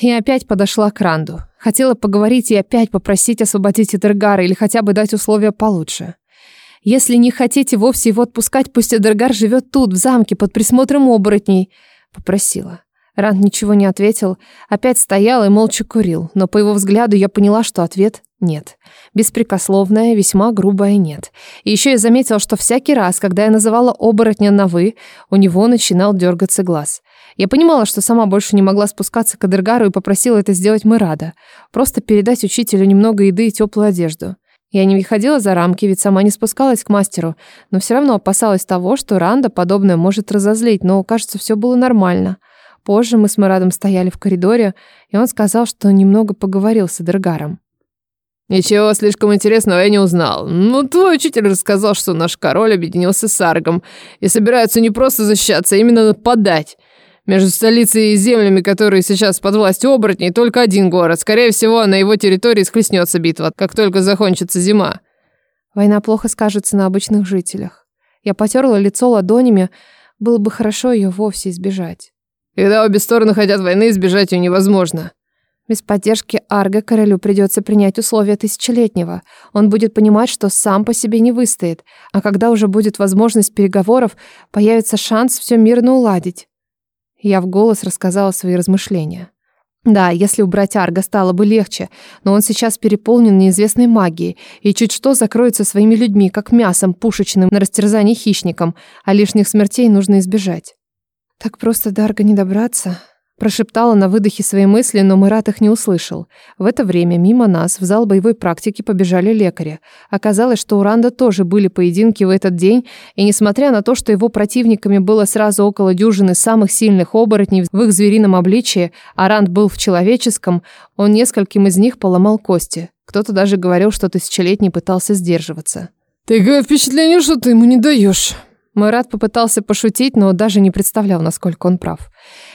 Я опять подошла к Ранду. Хотела поговорить и опять попросить освободить Эдергара или хотя бы дать условия получше. Если не хотите вовсе его отпускать, пусть Эдергар живет тут, в замке, под присмотром оборотней. Попросила. Ранд ничего не ответил, опять стоял и молча курил, но по его взгляду я поняла, что ответ нет. Беспрекословное, весьма грубое нет. И еще я заметила, что всякий раз, когда я называла оборотня на «вы», у него начинал дергаться глаз. Я понимала, что сама больше не могла спускаться к Адергару и попросила это сделать Мирада. Просто передать учителю немного еды и теплую одежду. Я не выходила за рамки, ведь сама не спускалась к мастеру, но все равно опасалась того, что Ранда подобное может разозлить, но, кажется, все было нормально. Позже мы с Марадом стояли в коридоре, и он сказал, что немного поговорил с Эдергаром. «Ничего слишком интересного я не узнал. Но твой учитель рассказал, что наш король объединился с Аргом и собирается не просто защищаться, а именно нападать. Между столицей и землями, которые сейчас под властью оборотней, только один город. Скорее всего, на его территории схлестнется битва, как только закончится зима. Война плохо скажется на обычных жителях. Я потерла лицо ладонями, было бы хорошо ее вовсе избежать. Когда обе стороны хотят войны, избежать ее невозможно. Без поддержки Арга королю придется принять условия тысячелетнего. Он будет понимать, что сам по себе не выстоит. А когда уже будет возможность переговоров, появится шанс все мирно уладить. Я в голос рассказала свои размышления. Да, если убрать Арга, стало бы легче, но он сейчас переполнен неизвестной магией и чуть что закроется своими людьми, как мясом пушечным на растерзание хищником, а лишних смертей нужно избежать. Так просто до Арга не добраться, Прошептала на выдохе свои мысли, но Мурат их не услышал. В это время мимо нас в зал боевой практики побежали лекари. Оказалось, что у Ранда тоже были поединки в этот день, и несмотря на то, что его противниками было сразу около дюжины самых сильных оборотней в их зверином обличии, а Ранд был в человеческом, он нескольким из них поломал кости. Кто-то даже говорил, что тысячелетний пытался сдерживаться. «Такое впечатление, что ты ему не даешь». Мурат попытался пошутить, но даже не представлял, насколько он прав.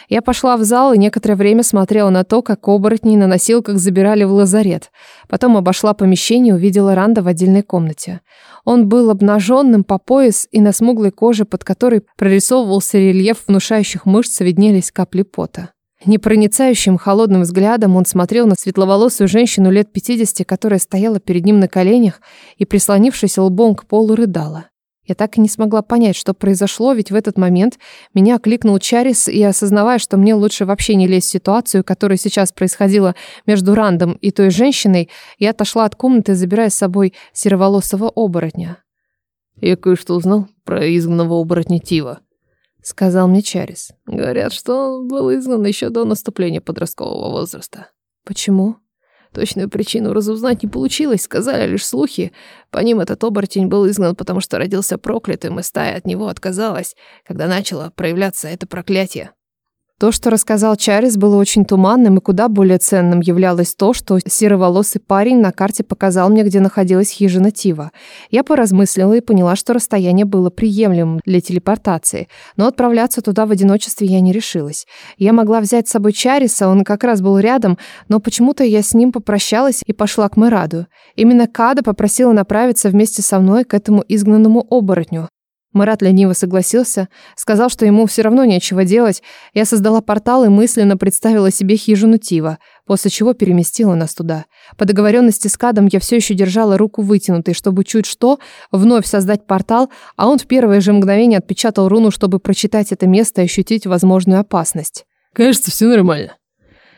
Я пошла в зал и некоторое время смотрела на то, как оборотни на носилках забирали в лазарет. Потом обошла помещение и увидела Ранда в отдельной комнате. Он был обнаженным по пояс, и на смуглой коже, под которой прорисовывался рельеф внушающих мышц, виднелись капли пота. Непроницающим холодным взглядом он смотрел на светловолосую женщину лет 50, которая стояла перед ним на коленях и, прислонившись лбом к полу, рыдала. Я так и не смогла понять, что произошло, ведь в этот момент меня кликнул Чарис, и осознавая, что мне лучше вообще не лезть в ситуацию, которая сейчас происходила между Рандом и той женщиной, я отошла от комнаты, забирая с собой сероволосого оборотня. «Я кое-что узнал про изгнанного оборотня Тива», — сказал мне Чарис. «Говорят, что он был изгнан еще до наступления подросткового возраста». «Почему?» Точную причину разузнать не получилось, сказали лишь слухи. По ним этот оборотень был изгнан, потому что родился проклятым, и стая от него отказалась, когда начало проявляться это проклятие. То, что рассказал Чарис, было очень туманным, и куда более ценным являлось то, что сероволосый парень на карте показал мне, где находилась хижина Тива. Я поразмыслила и поняла, что расстояние было приемлемым для телепортации, но отправляться туда в одиночестве я не решилась. Я могла взять с собой Чариса, он как раз был рядом, но почему-то я с ним попрощалась и пошла к Мераду. Именно Када попросила направиться вместе со мной к этому изгнанному оборотню. Марат лениво согласился, сказал, что ему все равно нечего делать. Я создала портал и мысленно представила себе хижину Тива, после чего переместила нас туда. По договоренности с Кадом я все еще держала руку вытянутой, чтобы чуть что вновь создать портал, а он в первое же мгновение отпечатал руну, чтобы прочитать это место и ощутить возможную опасность. «Кажется, все нормально»,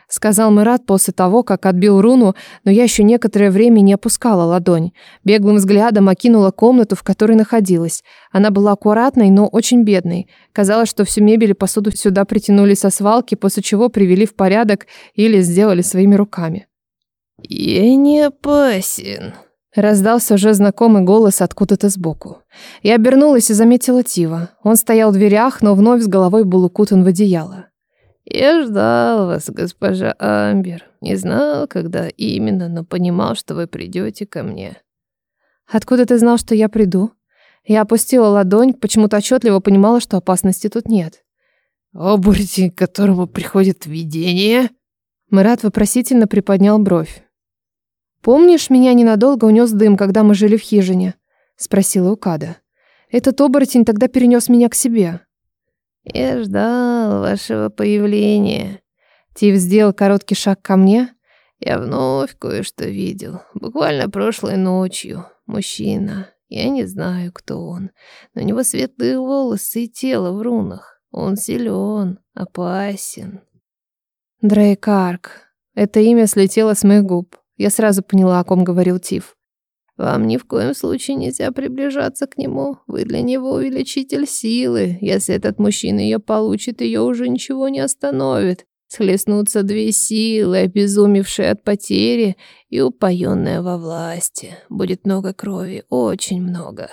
— сказал Мират после того, как отбил руну, но я еще некоторое время не опускала ладонь. Беглым взглядом окинула комнату, в которой находилась. Она была аккуратной, но очень бедной. Казалось, что всю мебель и посуду сюда притянули со свалки, после чего привели в порядок или сделали своими руками. «Я не опасен», Раздался уже знакомый голос откуда-то сбоку. Я обернулась и заметила Тива. Он стоял в дверях, но вновь с головой был укутан в одеяло. Я ждал вас, госпожа а, Амбер. Не знал, когда именно, но понимал, что вы придете ко мне. Откуда ты знал, что я приду? Я опустила ладонь, почему-то отчетливо понимала, что опасности тут нет. Оборотень, к которому приходит видение? Марат вопросительно приподнял бровь. «Помнишь, меня ненадолго унес дым, когда мы жили в хижине?» — спросила Укада. «Этот оборотень тогда перенес меня к себе. Я ждал вашего появления. Тив сделал короткий шаг ко мне. Я вновь кое-что видел. Буквально прошлой ночью. Мужчина. Я не знаю, кто он. Но у него светлые волосы и тело в рунах. Он силен, опасен. Дрейкарк. Это имя слетело с моих губ. Я сразу поняла, о ком говорил Тиф. Вам ни в коем случае нельзя приближаться к нему. Вы для него увеличитель силы. Если этот мужчина ее получит, ее уже ничего не остановит. Схлестнутся две силы, обезумевшие от потери и упоенная во власти. Будет много крови, очень много.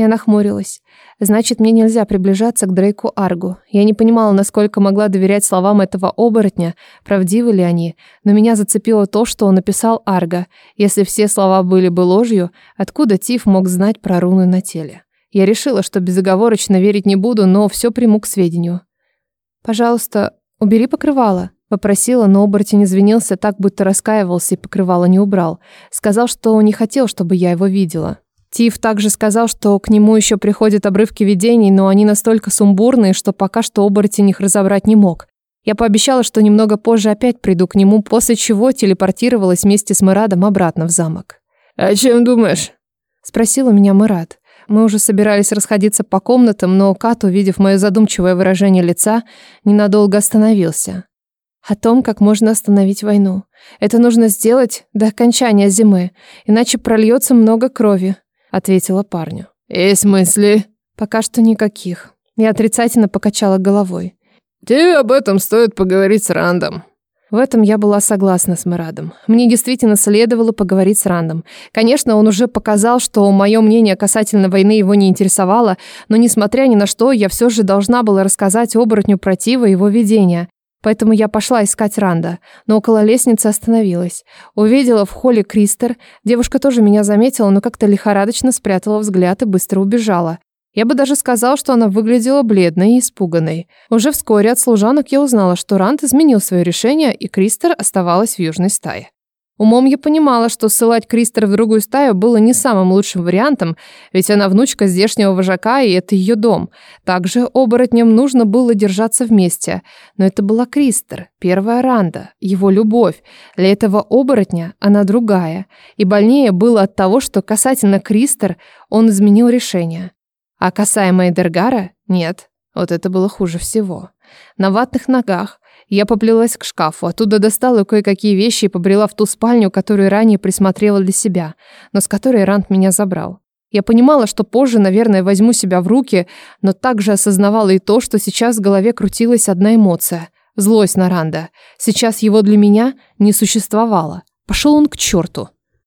Я нахмурилась. Значит, мне нельзя приближаться к Дрейку Аргу. Я не понимала, насколько могла доверять словам этого оборотня, правдивы ли они, но меня зацепило то, что он написал Арга. Если все слова были бы ложью, откуда Тиф мог знать про руны на теле? Я решила, что безоговорочно верить не буду, но все приму к сведению. «Пожалуйста, убери покрывало», — попросила, но оборотень извинился так, будто раскаивался и покрывало не убрал. Сказал, что не хотел, чтобы я его видела. Тиф также сказал, что к нему еще приходят обрывки видений, но они настолько сумбурные, что пока что оборотень их разобрать не мог. Я пообещала, что немного позже опять приду к нему, после чего телепортировалась вместе с Мырадом обратно в замок. «О чем думаешь?» – спросил у меня Мырад. Мы уже собирались расходиться по комнатам, но Кат, увидев мое задумчивое выражение лица, ненадолго остановился. О том, как можно остановить войну. Это нужно сделать до окончания зимы, иначе прольется много крови. — ответила парню. «Есть мысли?» «Пока что никаких». Я отрицательно покачала головой. «Тебе об этом стоит поговорить с Рандом», в этом я была согласна с Марадом. Мне действительно следовало поговорить с Рандом. Конечно, он уже показал, что мое мнение касательно войны его не интересовало, но, несмотря ни на что, я все же должна была рассказать оборотню против его видения. Поэтому я пошла искать Ранда, но около лестницы остановилась. Увидела в холле Кристер, девушка тоже меня заметила, но как-то лихорадочно спрятала взгляд и быстро убежала. Я бы даже сказал, что она выглядела бледной и испуганной. Уже вскоре от служанок я узнала, что Ранд изменил свое решение, и Кристер оставалась в южной стае. Умом я понимала, что ссылать Кристер в другую стаю было не самым лучшим вариантом, ведь она внучка здешнего вожака, и это ее дом. Также оборотням нужно было держаться вместе. Но это была Кристер, первая Ранда, его любовь. Для этого оборотня она другая. И больнее было от того, что касательно Кристер он изменил решение. А касаемо Эдергара – нет. Вот это было хуже всего. На ватных ногах, я поплелась к шкафу, оттуда достала кое-какие вещи и побрела в ту спальню, которую ранее присмотрела для себя, но с которой Рант меня забрал. Я понимала, что позже, наверное, возьму себя в руки, но также осознавала и то, что сейчас в голове крутилась одна эмоция — злость на Ранда. Сейчас его для меня не существовало. Пошел он к черту.